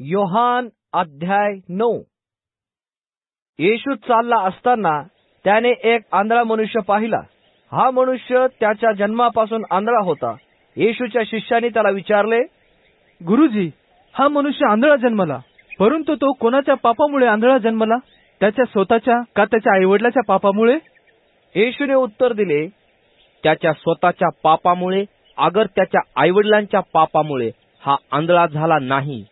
योहान अध्याय नऊ. येशू चालला असताना त्याने एक आंधळा मनुष्य पाहिला. हा मनुष्य त्याच्या जन्मापासून आंधळा होता. येशूच्या शिष्याने त्याला विचारले गुरुजी हा मनुष्य आंधळा जन्मला परंतु तो कोणाच्या पापामुळे आंधळा जन्मला? त्याच्या स्वतःच्या का त्याच्या आईवडिलाच्या पापामुळे? येशूने उत्तर दिले त्याच्या स्वतःच्या पापामुळे अगर त्याच्या आईवडिलांच्या पापामुळे हा आंधळा झाला नाही.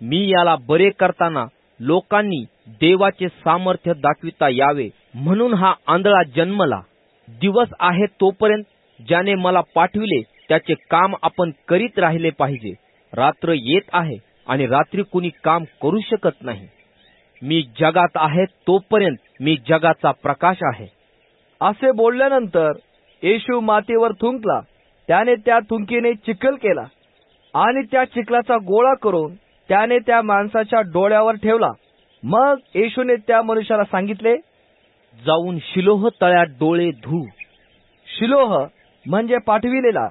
मी याला बरे करताना लोकांनी देवाचे सामर्थ्य दाखविता यावे म्हणून हा आंधळा जन्मला. दिवस आहे तोपर्यंत ज्याने मला पाठविले त्याचे काम आपण करीत राहिले पाहिजे. रात्र येत आहे आणि रात्री कुणी काम करू शकत नाही. मी जगात आहे तोपर्यंत मी जगाचा प्रकाश आहे. असे बोलल्यानंतर येशू मातेवर थुंकला. त्याने त्या थुंकीने चिखल केला आणि त्या चिखलाचा गोळा करून त्याने त्या माणसाच्या डोळ्यावर ठेवला. मग येशूने त्या मनुष्याला सांगितले जाऊन शिलोह तळ्यात डोळे धू. शिलोह म्हणजे पाठविलेला.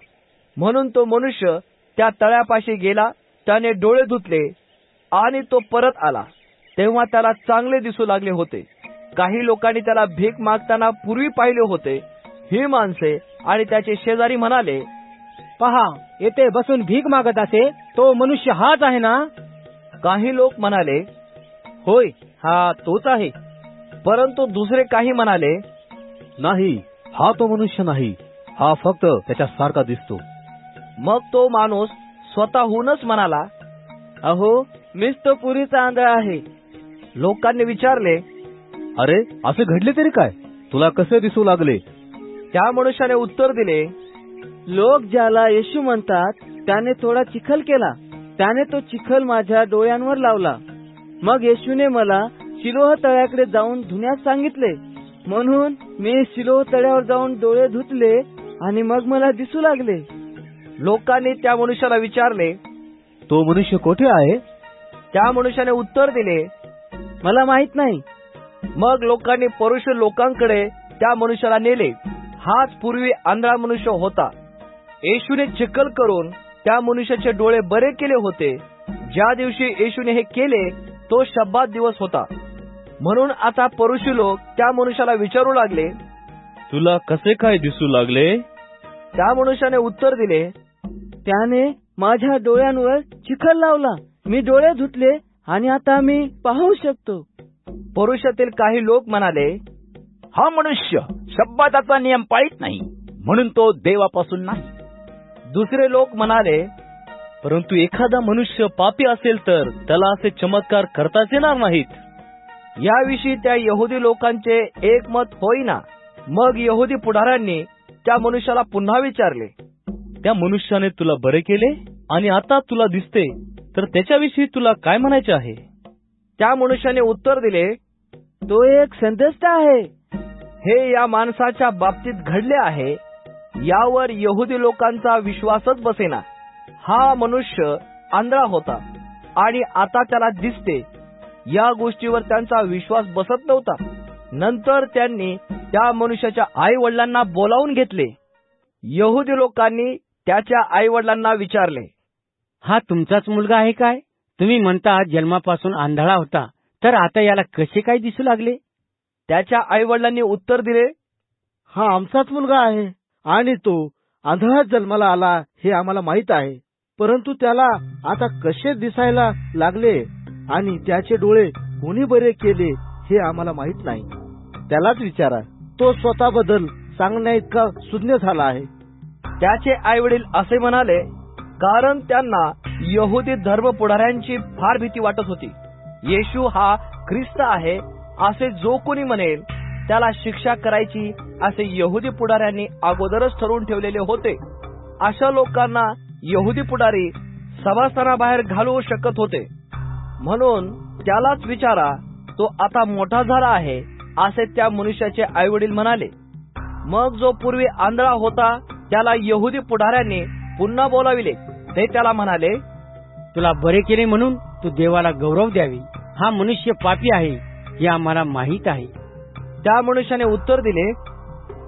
म्हणून तो मनुष्य त्या तळ्यापाशी गेला त्याने डोळे धुतले आणि तो परत आला. तेव्हा त्याला चांगले दिसू लागले होते. काही लोकांनी त्याला भीक मागताना पूर्वी पाहिले होते. ही माणसे आणि त्याचे शेजारी म्हणाले पहा येथे बसून भीक मागत असे तो मनुष्य हाच आहे ना? काही लोक म्हणाले होय हा तोच आहे. परंतु दुसरे काही म्हणाले नाही हा तो मनुष्य नाही हा फक्त त्याच्यासारखा दिसतो. मग तो माणूस स्वतःहूनच म्हणाला अहो मीच तो पुरीचा आंधळा आहे. लोकांनी विचारले अरे असे घडले तरी काय? तुला कसे दिसू लागले? त्या मनुष्याने उत्तर दिले लोक ज्याला येशू म्हणतात त्याने थोडा चिखल केला. त्याने तो चिखल माझ्या डोळ्यांवर लावला. मग येशूने मला शिलोह तळ्याकडे जाऊन धुण्यास सांगितले. म्हणून मी शिलोह तळ्यावर जाऊन डोळे धुतले आणि मग मला दिसू लागले. लोकांनी त्या मनुष्याला विचारले तो मनुष्य कोठे आहे? त्या मनुष्याने उत्तर दिले मला माहीत नाही. मग लोकांनी परुष लोकांकडे त्या मनुष्याला नेले. हाच पूर्वी आंधळा मनुष्य होता. येशूने चिखल करून त्या मनुष्याचे डोळे बरे केले होते. ज्या दिवशी येशूने हे केले तो शब्दात दिवस होता. म्हणून आता परुषी लोक त्या मनुष्याला विचारू लागले तुला कसे काय दिसू लागले? त्या मनुष्याने उत्तर दिले त्याने माझ्या डोळ्यांवर चिखल लावला. मी डोळे धुतले आणि आता मी पाहू शकतो. परुषातील काही लोक म्हणाले हा मनुष्य शब्दाचा नियम पाळीत नाही. म्हणून तो देवापासून नाही. दुसरे लोक म्हणाले परंतु एखादा मनुष्य पापी असेल तर त्याला असे चमत्कार करताच येणार नाहीत. याविषयी त्या यहुदी लोकांचे एकमत होईना. मग यहुदी पुढाऱ्यांनी त्या मनुष्याला पुन्हा विचारले त्या मनुष्याने तुला बरे केले? आणि आता तुला दिसते तर त्याच्याविषयी तुला काय म्हणायचे आहे? त्या मनुष्याने उत्तर दिले तो एक संदेष्ट आहे. हे या माणसाच्या बाबतीत घडले आहे. यावर यहुदी लोकांचा विश्वासच बसेना. हा मनुष्य आंधळा होता आणि आता त्याला दिसते. या गोष्टीवर त्यांचा विश्वास बसत नव्हता. नंतर त्यांनी त्या मनुष्याच्या आई वडिलांना बोलावून घेतले. यहुदी लोकांनी त्याच्या आई वडिलांना विचारले हा तुमचाच मुलगा आहे काय? तुम्ही म्हणता जन्मापासून आंधळा होता. तर आता याला कसे काय दिसू लागले? त्याच्या आई वडिलांनी उत्तर दिले हा आमचाच मुलगा आहे. आणि तो आंधळा जन्माला आला हे आम्हाला माहीत आहे. परंतु त्याला आता कसे दिसायला लागले आणि त्याचे डोळे कोणी बरे केले हे आम्हाला माहीत नाही. त्यालाच विचारा. तो स्वतःबद्दल सांगण्या इतका सुज्ञ झाला आहे. त्याचे आई वडील असे म्हणाले कारण त्यांना यहुदी धर्म पुढाऱ्यांची फार भीती वाटत होती. येशू हा ख्रिस्त आहे असे जो कोणी म्हणेल त्याला शिक्षा करायची असे यहुदी पुढाऱ्यांनी अगोदरच ठरवून ठेवलेले होते. अशा लोकांना यहुदी पुढारी सभास्थानाबाहेर घालवू शकत होते. म्हणून त्यालाच विचारा तो आता मोठा झाला आहे असे त्या मनुष्याचे आई वडील म्हणाले. मग जो पूर्वी आंधळा होता त्याला यहुदी पुढाऱ्यांनी पुन्हा बोलाविले. ते त्याला म्हणाले तुला बरे केले म्हणून तू देवाला गौरव द्यावी. हा मनुष्य पापी आहे हे आम्हाला माहीत आहे. त्या मनुष्याने उत्तर दिले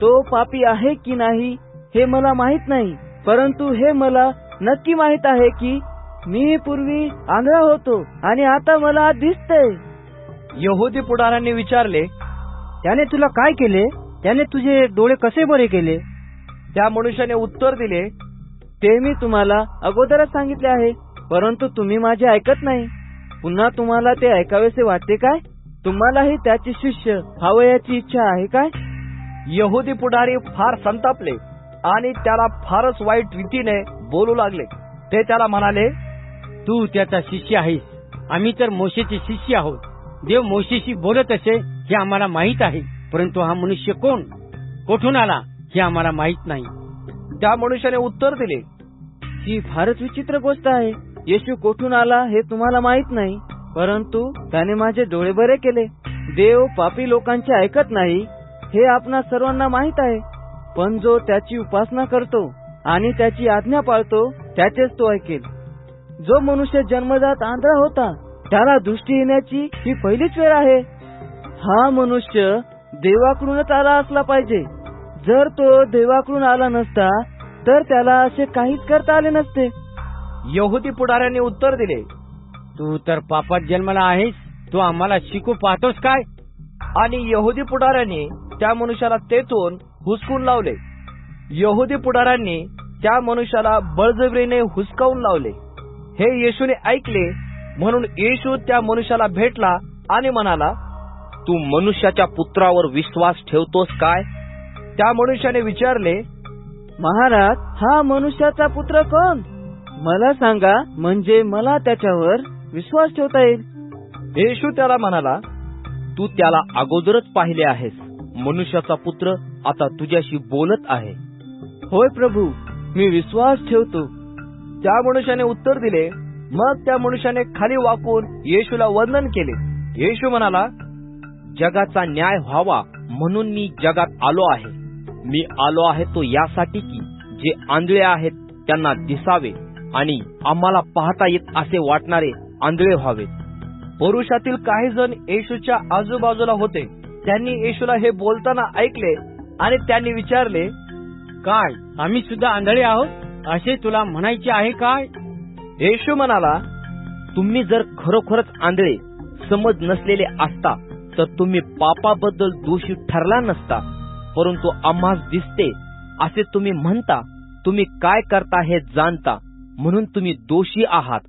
तो पापी आहे की नाही हे मला माहीत नाही परंतु हे मला नक्की माहीत आहे की मी पूर्वी आंधळा होतो आणि आता मला दिसतंय यहुदी पुढाऱ्यांनी विचारले त्याने तुला काय केले? त्याने तुझे डोळे कसे बरे केले? त्या मनुष्याने उत्तर दिले ते मी तुम्हाला अगोदरच सांगितले आहे परंतु तुम्ही माझे ऐकत नाही. पुन्हा तुम्हाला ते ऐकावेसे वाटते काय? तुम्हालाही त्याचे शिष्य व्हावयाची इच्छा आहे काय? यहुदी पुढारी फार संतापले आणि त्याला फारच वाईट रीतीने बोलू लागले. ते त्याला म्हणाले तू त्याचा शिष्य आहेस. आम्ही तर मोशेचे शिष्य आहोत. देव मोशेशी बोलत असे हे आम्हाला माहीत आहे. परंतु हा मनुष्य कोण? कोठून आला हे आम्हाला माहीत नाही. त्या मनुष्याने उत्तर दिले ही फारच विचित्र गोष्ट आहे. येशू कोठून आला हे तुम्हाला माहीत नाही. परंतु त्याने माझे डोळे बरे केले. देव पापी लोकांचे ऐकत नाही. हे आपणा सर्वांना माहीत आहे. पण जो त्याची उपासना करतो आणि त्याची आज्ञा पाळतो त्याचेच तो ऐकेल. जो मनुष्य जन्मजात आंधळा होता त्याला दृष्टी येण्याची ही पहिलीच वेळ आहे. हा मनुष्य देवाकडूनच आला असला पाहिजे. जर तो देवाकडून आला नसता तर त्याला असे काहीच करता आले नसते. यहुदी पुढाऱ्याने उत्तर दिले तू तर पापात जन्माला आहेस तू आम्हाला शिकू पाहतोस काय? आणि यहुदी पुढाऱ्याने त्या मनुष्याला तेथून हुसकून लावले. यहुदी पुढाऱ्यांनी त्या मनुष्याला बळजबरीने हुसकावून लावले. हे येशूने ऐकले म्हणून येशू त्या मनुष्याला भेटला आणि म्हणाला तू मनुष्याच्या पुत्रावर विश्वास ठेवतोस काय? त्या मनुष्याने विचारले महाराज हा मनुष्याचा पुत्र कोण? मला सांगा म्हणजे मला त्याच्यावर विश्वास ठेवता येईल? येशू त्याला म्हणाला तू त्याला अगोदरच पाहिले आहेस. मनुष्याचा पुत्र आता तुझ्याशी बोलत आहे. होय प्रभू मी विश्वास ठेवतो. त्या मनुष्याने उत्तर दिले मग त्या मनुष्याने खाली वाकून येशूला वंदन केले. येशू म्हणाला जगाचा न्याय व्हावा म्हणून मी जगात आलो आहे. मी आलो आहे तो यासाठी की जे आंधळे आहेत त्यांना दिसावे आणि आम्हाला पाहता येत असे वाटणारे आंधळे व्हावे. पुरुषातील काही जण येशूच्या आजूबाजूला होते. त्यांनी येशूला हे बोलताना ऐकले आणि त्यांनी विचारले काय आम्ही सुद्धा आंधळे आहोत? असे तुला म्हणायचे आहे काय? येशू म्हणाला तुम्ही जर खरोखरच आंधळे समज नसलेले असता तर तुम्ही पापाबद्दल दोषी ठरला नसता. परंतु आम्हास दिसते असे तुम्ही म्हणता तुम्ही काय करता हे जाणता म्हणून तुम्ही दोषी आहात.